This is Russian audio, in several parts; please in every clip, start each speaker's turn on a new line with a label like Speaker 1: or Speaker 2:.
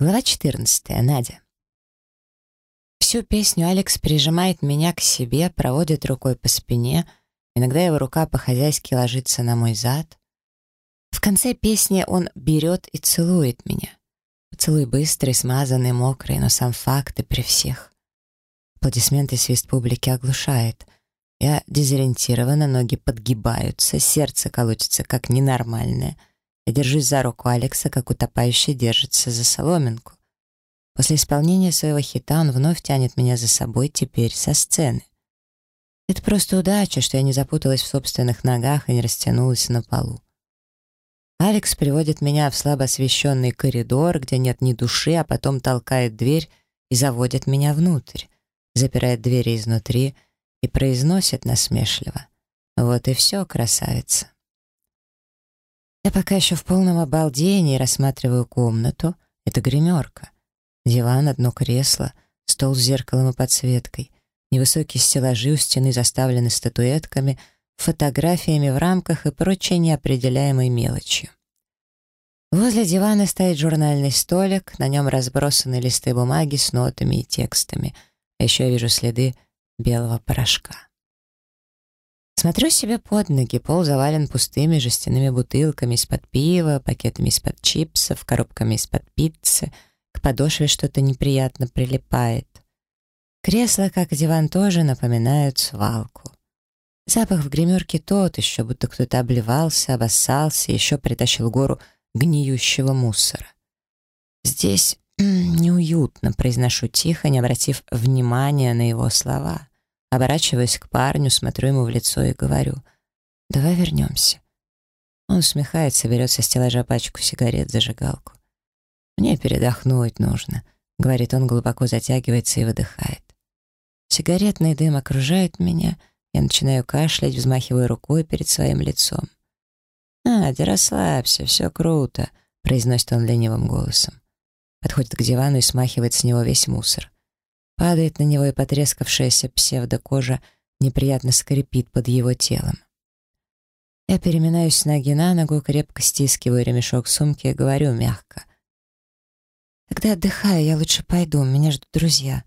Speaker 1: Глава 14. Надя. Всю песню Алекс прижимает меня к себе, проводит рукой по спине, иногда его рука по-хозяйски ложится на мой зад. В конце песни он берет и целует меня. Поцелуй быстрый, смазанный, мокрый, но сам факт и при всех. Аплодисменты свист публики оглушает. Я дезориентирована, ноги подгибаются, сердце колотится как ненормальное — я держусь за руку Алекса, как утопающий держится за соломинку. После исполнения своего хита он вновь тянет меня за собой, теперь со сцены. Это просто удача, что я не запуталась в собственных ногах и не растянулась на полу. Алекс приводит меня в слабо освещенный коридор, где нет ни души, а потом толкает дверь и заводит меня внутрь, запирает двери изнутри и произносит насмешливо. «Вот и все, красавица». Я пока еще в полном обалдении рассматриваю комнату. Это гримерка. Диван, одно кресло, стол с зеркалом и подсветкой. Невысокие стеллажи у стены заставлены статуэтками, фотографиями в рамках и прочей неопределяемой мелочью. Возле дивана стоит журнальный столик, на нем разбросаны листы бумаги с нотами и текстами, а еще я вижу следы белого порошка. Смотрю себе под ноги, пол завален пустыми жестяными бутылками из-под пива, пакетами из-под чипсов, коробками из-под пиццы. К подошве что-то неприятно прилипает. Кресла, как диван, тоже напоминают свалку. Запах в гримерке тот еще, будто кто-то обливался, обоссался, еще притащил гору гниющего мусора. Здесь неуютно, произношу тихо, не обратив внимания на его слова. Оборачиваюсь к парню, смотрю ему в лицо и говорю, «Давай вернемся». Он усмехается, берет со стеллажа пачку сигарет, зажигалку. «Мне передохнуть нужно», — говорит он, глубоко затягивается и выдыхает. Сигаретный дым окружает меня, я начинаю кашлять, взмахиваю рукой перед своим лицом. «Надя, расслабься, все круто», — произносит он ленивым голосом. Подходит к дивану и смахивает с него весь мусор. Падает на него, и потрескавшаяся псевдокожа неприятно скрипит под его телом. Я переминаюсь с ноги на ногу, крепко стискиваю ремешок сумки и говорю мягко. «Когда отдыхаю, я лучше пойду, меня ждут друзья.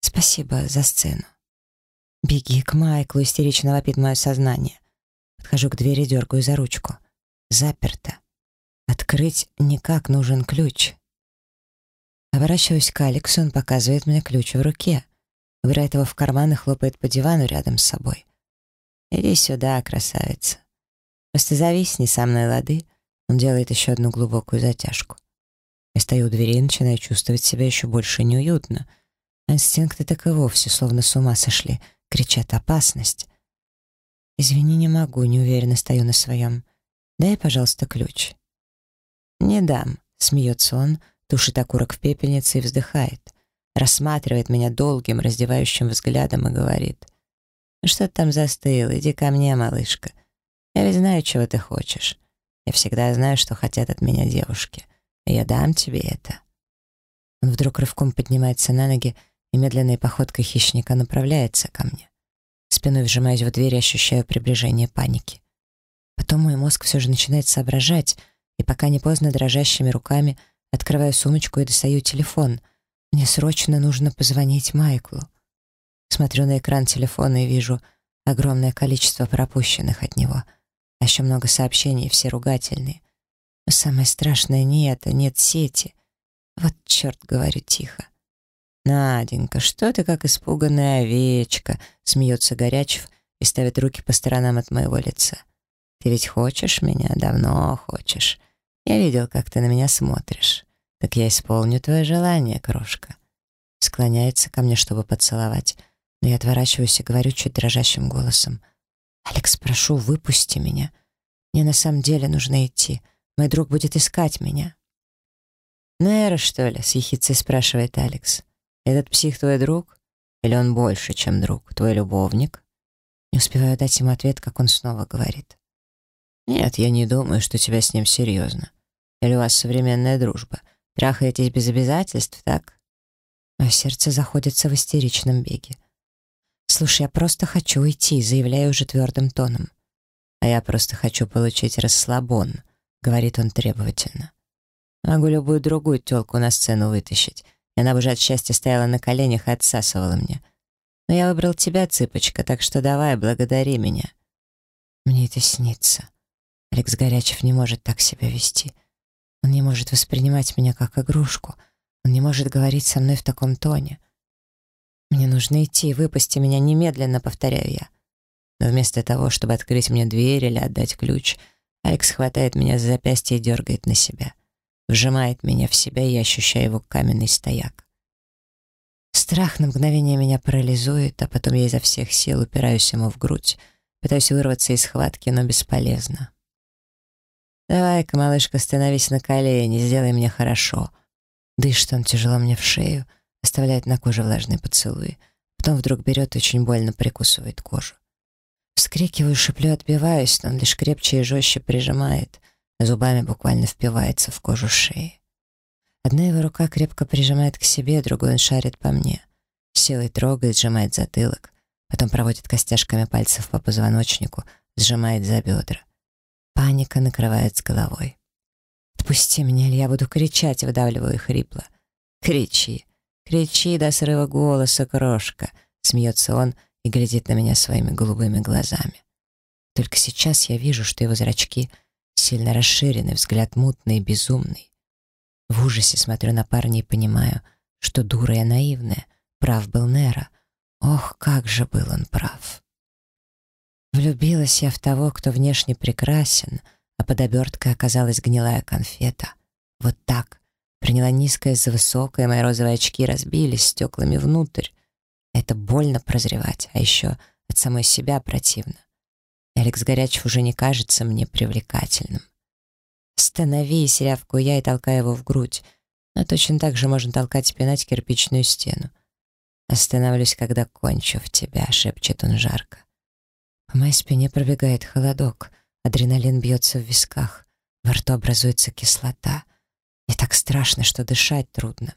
Speaker 1: Спасибо за сцену». «Беги к Майклу», — истерично вопит мое сознание. Подхожу к двери, дергаю за ручку. Заперто. Открыть никак нужен ключ. Оборачиваюсь к Алексу, он показывает мне ключ в руке. Убирает его в карман и хлопает по дивану рядом с собой. «Иди сюда, красавица. Просто зависни со мной, лады». Он делает еще одну глубокую затяжку. Я стою у двери и начинаю чувствовать себя еще больше неуютно. А инстинкты так и вовсе словно с ума сошли, кричат «опасность». «Извини, не могу», неуверенно стою на своем. «Дай, пожалуйста, ключ». «Не дам», — смеется он, — тушит окурок в пепельнице и вздыхает, рассматривает меня долгим, раздевающим взглядом и говорит, «Ну что ты там застыл? Иди ко мне, малышка. Я ведь знаю, чего ты хочешь. Я всегда знаю, что хотят от меня девушки, и я дам тебе это». Он вдруг рывком поднимается на ноги и медленной походкой хищника направляется ко мне. Спиной вжимаюсь в дверь и ощущаю приближение паники. Потом мой мозг все же начинает соображать, и пока не поздно дрожащими руками — Открываю сумочку и достаю телефон. Мне срочно нужно позвонить Майклу. Смотрю на экран телефона и вижу огромное количество пропущенных от него. А еще много сообщений, все ругательные. Но самое страшное не это, нет сети. Вот черт, говорю тихо. «Наденька, что ты как испуганная овечка?» — смеется Горячев и ставит руки по сторонам от моего лица. «Ты ведь хочешь меня? Давно хочешь. Я видел, как ты на меня смотришь. Так я исполню твое желание, крошка. Склоняется ко мне, чтобы поцеловать, но я отворачиваюсь и говорю чуть дрожащим голосом. «Алекс, прошу, выпусти меня. Мне на самом деле нужно идти. Мой друг будет искать меня». «Нейро, что ли?» — с ехицей спрашивает Алекс. «Этот псих твой друг? Или он больше, чем друг? Твой любовник?» Не успеваю дать ему ответ, как он снова говорит. «Нет, я не думаю, что тебя с ним серьезно. Или у вас современная дружба. Трахаетесь без обязательств, так?» Мое сердце заходится в истеричном беге. «Слушай, я просто хочу уйти», — заявляю уже твердым тоном. «А я просто хочу получить расслабон», — говорит он требовательно. Могу любую другую тёлку на сцену вытащить, и она бы уже от счастья стояла на коленях и отсасывала мне. Но я выбрал тебя, цыпочка, так что давай, благодари меня. Мне это снится. Алекс Горячев не может так себя вести. Он не может воспринимать меня как игрушку. Он не может говорить со мной в таком тоне. Мне нужно идти, выпусти меня немедленно, повторяю я. Но вместо того, чтобы открыть мне дверь или отдать ключ, Алекс хватает меня за запястье и дергает на себя. Вжимает меня в себя, и я ощущаю его каменный стояк. Страх на мгновение меня парализует, а потом я изо всех сил упираюсь ему в грудь, пытаюсь вырваться из схватки, но бесполезно. «Давай-ка, малышка, становись на колени, сделай мне хорошо». Дышит он тяжело мне в шею, оставляет на коже влажные поцелуи. Потом вдруг берет и очень больно прикусывает кожу. Вскрикиваю, шиплю, отбиваюсь, но он лишь крепче и жестче прижимает, зубами буквально впивается в кожу шеи. Одна его рука крепко прижимает к себе, другой он шарит по мне. Силой трогает, сжимает затылок, потом проводит костяшками пальцев по позвоночнику, сжимает за бедра. Паника накрывает с головой. «Отпусти меня, или я буду кричать», — выдавливаю хрипло. «Кричи, кричи до срыва голоса, крошка», — смеется он и глядит на меня своими голубыми глазами. Только сейчас я вижу, что его зрачки сильно расширены, взгляд мутный и безумный. В ужасе смотрю на парня и понимаю, что дура я наивная, прав был Нера. Ох, как же был он прав. Влюбилась я в того, кто внешне прекрасен, а под оберткой оказалась гнилая конфета. Вот так. Приняла низкое за высокое, мои розовые очки разбились стеклами внутрь. Это больно прозревать, а еще от самой себя противно. Алекс Горячев уже не кажется мне привлекательным. «Становись!» — рявкую я и толкаю его в грудь. Но точно так же можно толкать пинать кирпичную стену. «Остановлюсь, когда кончу в тебя», — шепчет он жарко. По моей спине пробегает холодок, адреналин бьется в висках, во рту образуется кислота. Мне так страшно, что дышать трудно.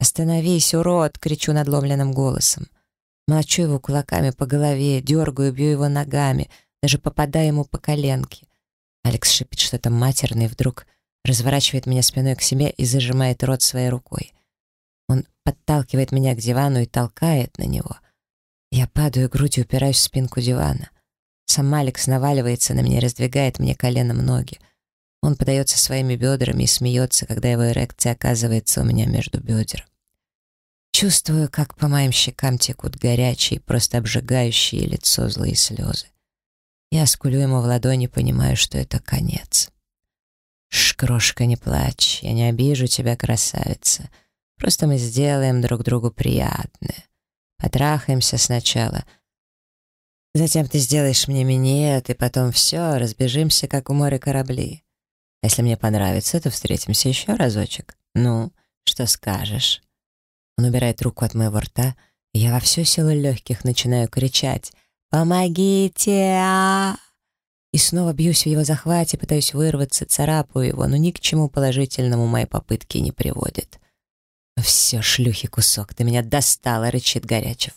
Speaker 1: «Остановись, урод!» — кричу надломленным голосом. Молочу его кулаками по голове, дергаю, бью его ногами, даже попадаю ему по коленке. Алекс шипит что-то матерное вдруг разворачивает меня спиной к себе и зажимает рот своей рукой. Он подталкивает меня к дивану и толкает на него. Я падаю грудью, упираюсь в спинку дивана. Сам Алекс наваливается на меня, раздвигает мне коленом ноги. Он подается своими бедрами и смеется, когда его эрекция оказывается у меня между бедер. Чувствую, как по моим щекам текут горячие, просто обжигающие лицо злые слезы. Я скулю ему в ладони, понимаю, что это конец. «Ш, не плачь, я не обижу тебя, красавица. Просто мы сделаем друг другу приятное. Потрахаемся сначала. Затем ты сделаешь мне минет, и потом все, разбежимся, как у моря корабли. Если мне понравится, то встретимся еще разочек. Ну, что скажешь?» Он убирает руку от моего рта, и я во всю силу легких начинаю кричать «Помогите!» а И снова бьюсь в его захвате, пытаюсь вырваться, царапаю его, но ни к чему положительному мои попытки не приводят. «Все, шлюхи кусок, ты меня достала!» — рычит Горячев.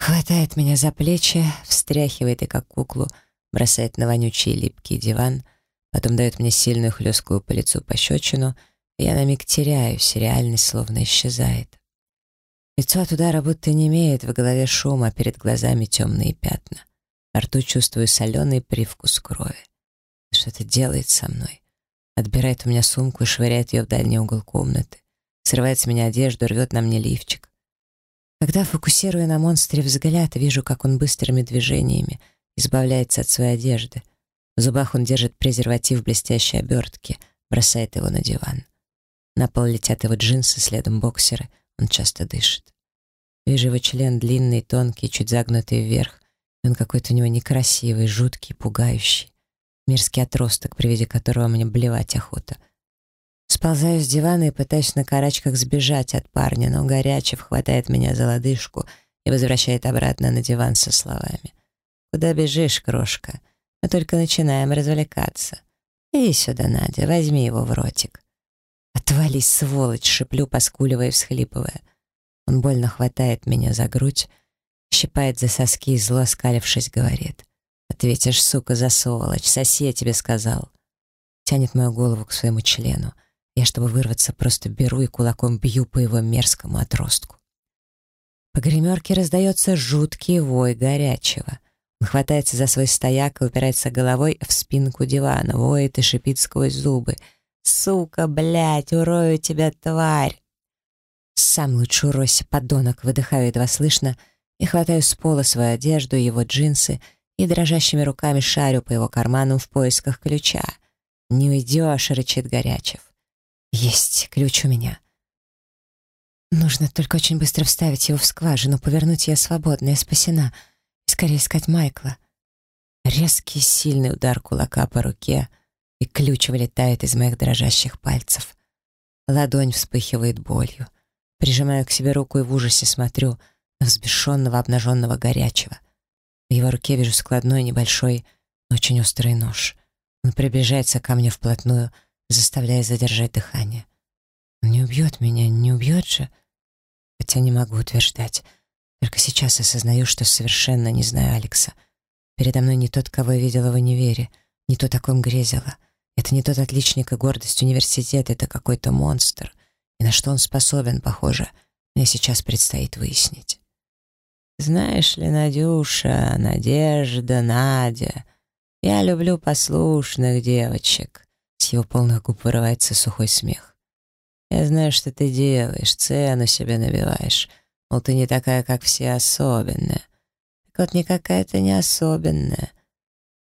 Speaker 1: Хватает меня за плечи, встряхивает и как куклу, бросает на вонючий липкий диван, потом дает мне сильную хлесткую по лицу пощечину — я на миг теряюсь, реальность словно исчезает. Лицо от удара будто не имеет, в голове шума, а перед глазами темные пятна. Во рту чувствую соленый привкус крови. Что-то делает со мной. Отбирает у меня сумку и швыряет ее в дальний угол комнаты. Срывает с меня одежду, рвет на мне лифчик. Когда фокусирую на монстре взгляд, вижу, как он быстрыми движениями избавляется от своей одежды. В зубах он держит презерватив в блестящей обертке, бросает его на диван. На пол летят его джинсы, следом боксеры. Он часто дышит. Вижу его член длинный, тонкий, чуть загнутый вверх. Он какой-то у него некрасивый, жуткий, пугающий. Мерзкий отросток, при виде которого мне блевать охота. Сползаю с дивана и пытаюсь на карачках сбежать от парня, но Горячев хватает меня за лодыжку и возвращает обратно на диван со словами. «Куда бежишь, крошка? Мы только начинаем развлекаться. Иди сюда, Надя, возьми его в ротик». «Отвались, сволочь!» — шиплю, поскуливая и всхлипывая. Он больно хватает меня за грудь, щипает за соски и зло оскалившись говорит. «Ответишь, сука, за сволочь, соси, я тебе сказал». тянет мою голову к своему члену. Я, чтобы вырваться, просто беру и кулаком бью по его мерзкому отростку. По гримерке раздается жуткий вой горячего. Он хватается за свой стояк и упирается головой в спинку дивана, воет и шипит сквозь зубы. «Сука, блядь, урою тебя, тварь!» «Сам лучше уройся, подонок!» Выдыхаю едва слышно и хватаю с пола свою одежду, его джинсы и дрожащими руками шарю по его карманам в поисках ключа. «Не уйдешь!» — рычит Горячев. «Есть, ключ у меня!» Нужно только очень быстро вставить его в скважину, повернуть я свободная, спасена. И скорее искать Майкла. Резкий, сильный удар кулака по руке, и ключ вылетает из моих дрожащих пальцев. Ладонь вспыхивает болью. Прижимаю к себе руку и в ужасе смотрю на взбешенного, обнаженного горячего. В его руке вижу складной, небольшой, но очень острый нож. Он приближается ко мне вплотную, заставляя задержать дыхание. Он не убьет меня, не убьет же хотя не могу утверждать. Только сейчас осознаю, что совершенно не знаю Алекса. Передо мной не тот, кого я видела в универе, не тот, о ком грезила. Это не тот отличник и гордость университета, это какой-то монстр. И на что он способен, похоже, мне сейчас предстоит выяснить. Знаешь ли, Надюша, Надежда, Надя, я люблю послушных девочек. С его полных губ вырывается сухой смех. Я знаю, что ты делаешь, цену себе набиваешь. Мол, ты не такая, как все, особенная. Так вот, никакая ты не особенная.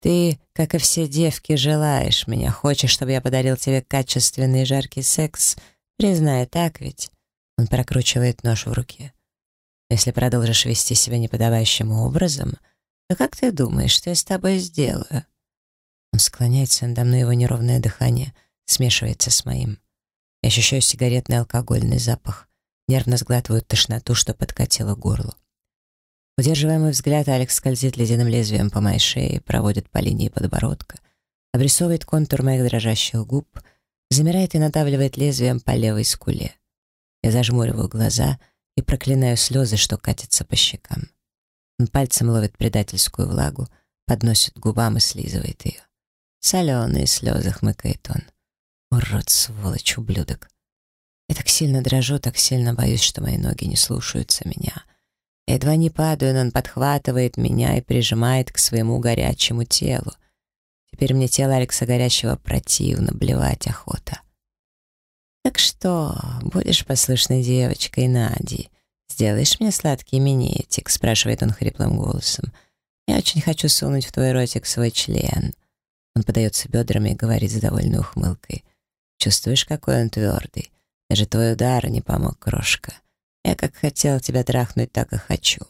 Speaker 1: Ты, как и все девки, желаешь меня, хочешь, чтобы я подарил тебе качественный жаркий секс. Признай, так ведь?» Он прокручивает нож в руке. «Если продолжишь вести себя неподобающим образом, то как ты думаешь, что я с тобой сделаю?» Он склоняется надо мной, его неровное дыхание смешивается с моим. Я ощущаю сигаретный алкогольный запах. Нервно сглатываю тошноту, что подкатило горло. Удерживая мой взгляд, Алекс скользит ледяным лезвием по моей шее, проводит по линии подбородка, обрисовывает контур моих дрожащих губ, замирает и надавливает лезвием по левой скуле. Я зажмуриваю глаза и проклинаю слезы, что катятся по щекам. Он пальцем ловит предательскую влагу, подносит к губам и слизывает ее. Соленые слезы, хмыкает он. Урод, сволочь, ублюдок. Я так сильно дрожу, так сильно боюсь, что мои ноги не слушаются меня. Я едва не падаю, но он подхватывает меня и прижимает к своему горячему телу. Теперь мне тело Алекса Горячего противно, блевать охота. «Так что, будешь послушной девочкой Нади? Сделаешь мне сладкий минетик?» — спрашивает он хриплым голосом. «Я очень хочу сунуть в твой ротик свой член». Он подается бедрами и говорит с довольной ухмылкой. Чувствуешь, какой он твердый? Даже твой удар не помог, крошка. Я как хотел тебя трахнуть, так и хочу.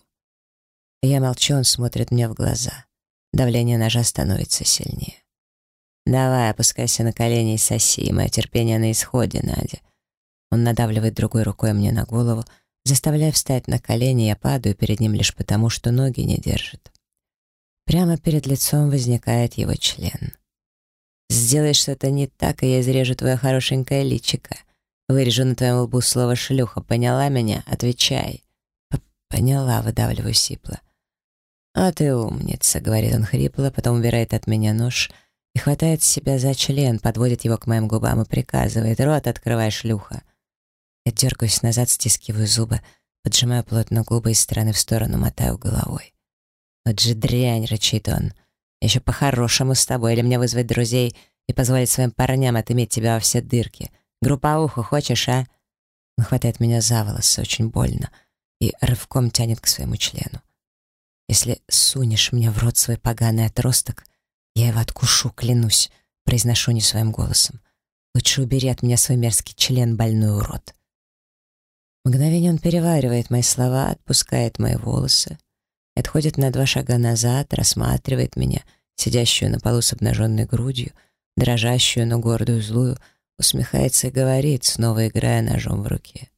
Speaker 1: Я молчу, он смотрит мне в глаза. Давление ножа становится сильнее. «Давай, опускайся на колени и соси, мое терпение на исходе, Надя». Он надавливает другой рукой мне на голову, заставляя встать на колени, я падаю перед ним лишь потому, что ноги не держат. Прямо перед лицом возникает его член. Сделаешь что-то не так, и я изрежу твое хорошенькое личико. Вырежу на твоем лбу слово «шлюха». Поняла меня? Отвечай. Поняла, выдавливаю сипло. «А ты умница», — говорит он хрипло, потом убирает от меня нож и хватает себя за член, подводит его к моим губам и приказывает «Рот открывай, шлюха». Я дергаюсь назад, стискиваю зубы, поджимаю плотно губы из стороны в сторону, мотаю головой. «Вот же дрянь!» — рычит он. Еще по-хорошему с тобой, или мне вызвать друзей и позволить своим парням отыметь тебя во все дырки. Групповуху хочешь, а?» Он хватает меня за волосы, очень больно, и рывком тянет к своему члену. «Если сунешь мне в рот свой поганый отросток, я его откушу, клянусь», — произношу не своим голосом. «Лучше убери от меня свой мерзкий член, больной урод». Мгновение он переваривает мои слова, отпускает мои волосы, отходит на два шага назад, рассматривает меня, сидящую на полу с обнаженной грудью, дрожащую, но гордую, злую, усмехается и говорит, снова играя ножом в руке.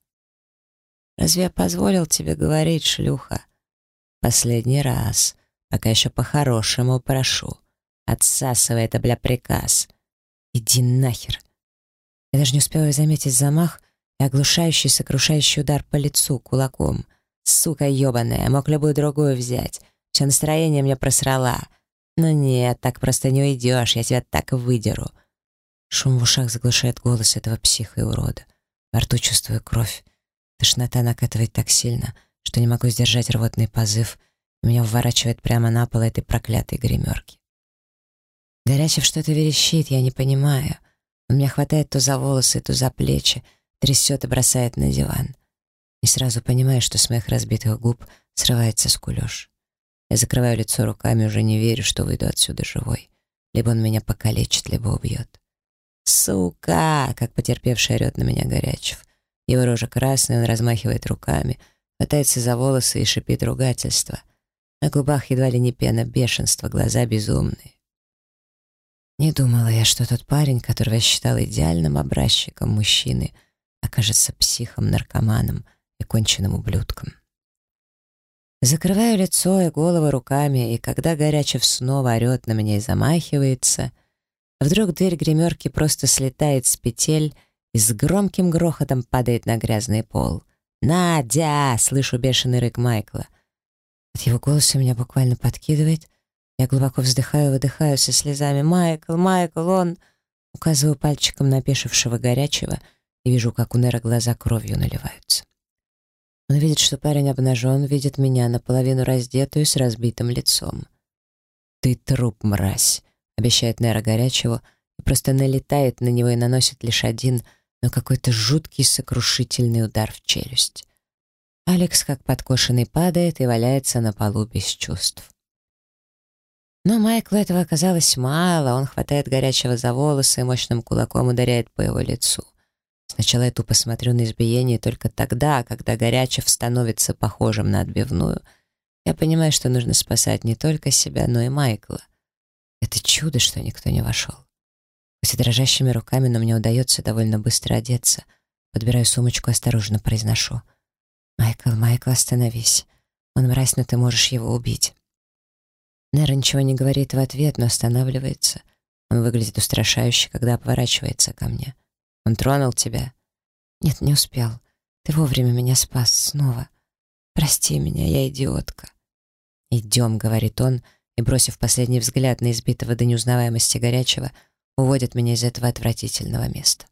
Speaker 1: «Разве я позволил тебе говорить, шлюха? Последний раз, пока еще по-хорошему прошу. Отсасывай это, бля, приказ. Иди нахер!» Я даже не успела заметить замах и оглушающий, сокрушающий удар по лицу кулаком — Сука ебаная, мог любую другую взять. Все настроение мне просрала. Но нет, так просто не уйдешь, я тебя так выдеру. Шум в ушах заглушает голос этого психа и урода. Во рту чувствую кровь. Тошнота накатывает так сильно, что не могу сдержать рвотный позыв, меня вворачивает прямо на пол этой проклятой гримерки. Горячев что-то верещит, я не понимаю. Он меня хватает то за волосы, то за плечи, трясет и бросает на диван. И сразу понимаю, что с моих разбитых губ срывается скулеж. Я закрываю лицо руками, уже не верю, что выйду отсюда живой. Либо он меня покалечит, либо убьет. «Сука!» — как потерпевший орет на меня Горячев. Его рожа красная, он размахивает руками, хватается за волосы и шипит ругательство. На губах едва ли не пена бешенства, глаза безумные. Не думала я, что тот парень, которого я считала идеальным образчиком мужчины, окажется психом, наркоманом и конченным ублюдком. Закрываю лицо и голову руками, и когда Горячев снова орет на меня и замахивается, вдруг дверь гримерки просто слетает с петель и с громким грохотом падает на грязный пол. «Надя!» — слышу бешеный рык Майкла. От его голоса меня буквально подкидывает. Я глубоко вздыхаю, выдыхаю со слезами. «Майкл! Майкл! Он...» Указываю пальчиком на пешившего горячего и вижу, как у Нера глаза кровью наливаются. Он видит, что парень обнажен, видит меня наполовину раздетую с разбитым лицом. «Ты труп, мразь!» — обещает Нера горячего и просто налетает на него и наносит лишь один, но какой-то жуткий сокрушительный удар в челюсть. Алекс, как подкошенный, падает и валяется на полу без чувств. Но Майклу этого оказалось мало, он хватает горячего за волосы и мощным кулаком ударяет по его лицу. Сначала я тупо смотрю на избиение только тогда, когда Горячев становится похожим на отбивную. Я понимаю, что нужно спасать не только себя, но и Майкла. Это чудо, что никто не вошел. Хоть и дрожащими руками, но мне удается довольно быстро одеться. Подбираю сумочку, осторожно произношу. «Майкл, Майкл, остановись. Он мразь, но ты можешь его убить». Нера ничего не говорит в ответ, но останавливается. Он выглядит устрашающе, когда поворачивается ко мне. «Он тронул тебя?» «Нет, не успел. Ты вовремя меня спас снова. Прости меня, я идиотка». «Идем», — говорит он, и, бросив последний взгляд на избитого до неузнаваемости горячего, уводит меня из этого отвратительного места.